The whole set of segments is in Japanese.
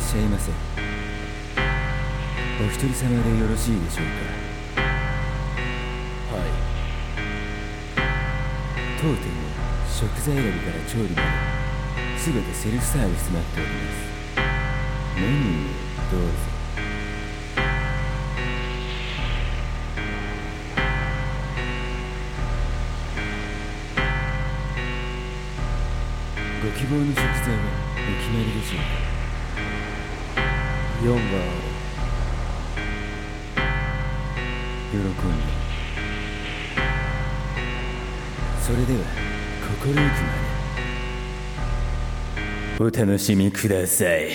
しゃいませ。お一人様でよろしいでしょうか？はい。当店は食材選びから調理まで全てセルフサービスとなっております。メニューをどうぞ。ご希望の食材はお決まりでしょうか？4番喜んでそれでは心ゆくまでお楽しみください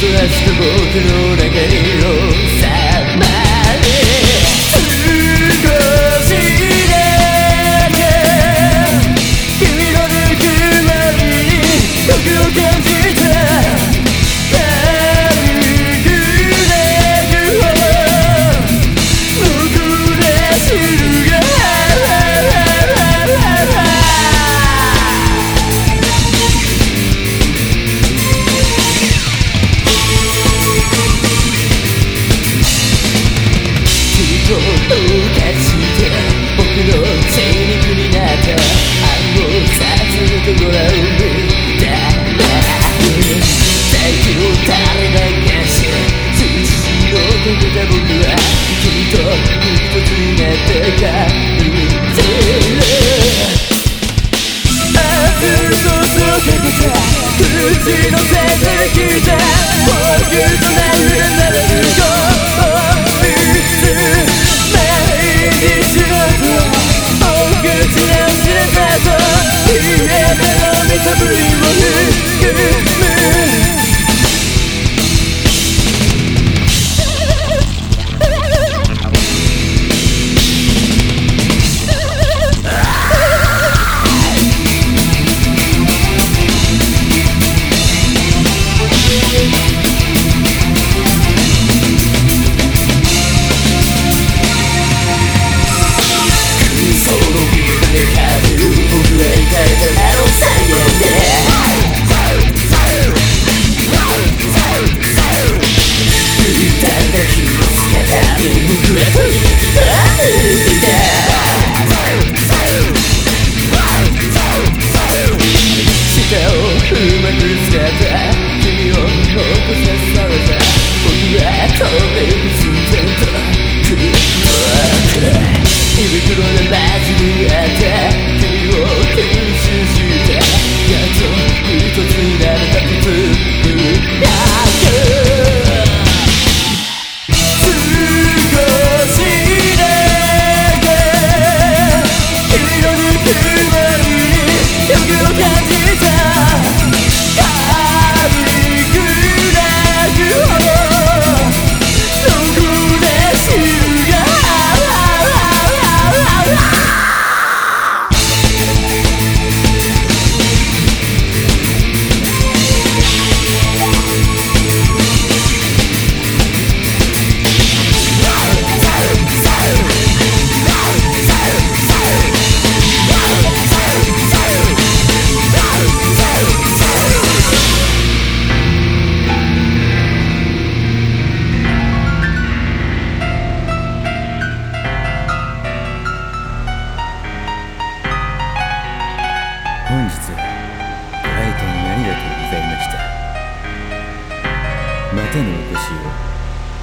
となしく僕の中に口の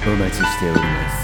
お待ちしております。